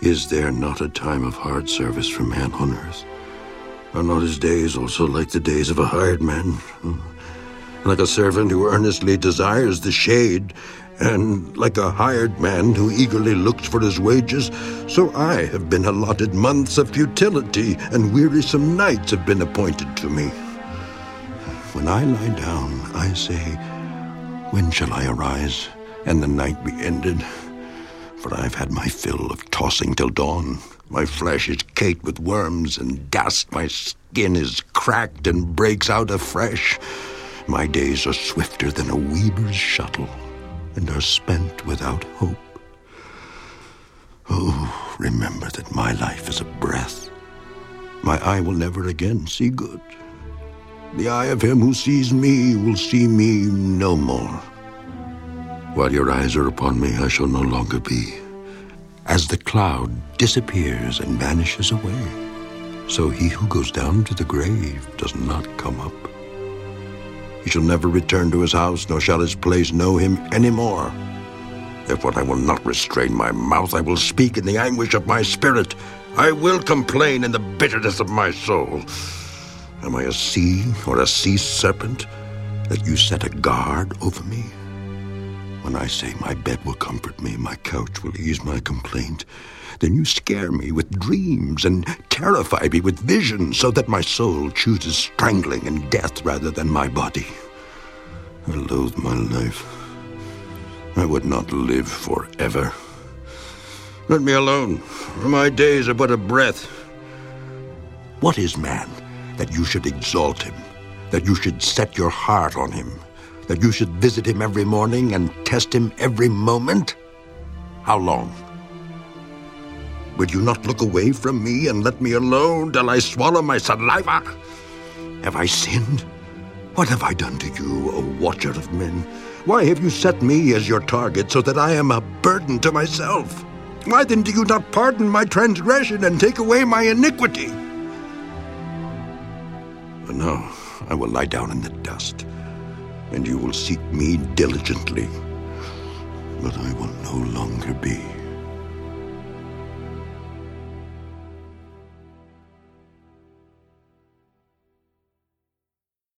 Is there not a time of hard service for man on earth? Are not his days also like the days of a hired man? Like a servant who earnestly desires the shade, and like a hired man who eagerly looks for his wages, so I have been allotted months of futility, and wearisome nights have been appointed to me. When I lie down, I say, When shall I arise, and the night be ended? For I've had my fill of tossing till dawn. My flesh is caked with worms and dust. My skin is cracked and breaks out afresh. My days are swifter than a weaver's shuttle and are spent without hope. Oh, remember that my life is a breath. My eye will never again see good. The eye of him who sees me will see me no more. While your eyes are upon me, I shall no longer be. As the cloud disappears and vanishes away, so he who goes down to the grave does not come up. He shall never return to his house, nor shall his place know him any more. Therefore I will not restrain my mouth. I will speak in the anguish of my spirit. I will complain in the bitterness of my soul. Am I a sea or a sea serpent that you set a guard over me? When I say my bed will comfort me, my couch will ease my complaint, then you scare me with dreams and terrify me with visions so that my soul chooses strangling and death rather than my body. I loathe my life. I would not live forever. Let me alone, for my days are but a breath. What is man that you should exalt him, that you should set your heart on him? That you should visit him every morning and test him every moment? How long? Will you not look away from me and let me alone till I swallow my saliva? Have I sinned? What have I done to you, O watcher of men? Why have you set me as your target so that I am a burden to myself? Why then do you not pardon my transgression and take away my iniquity? No, I will lie down in the dust and you will seek me diligently. But I will no longer be.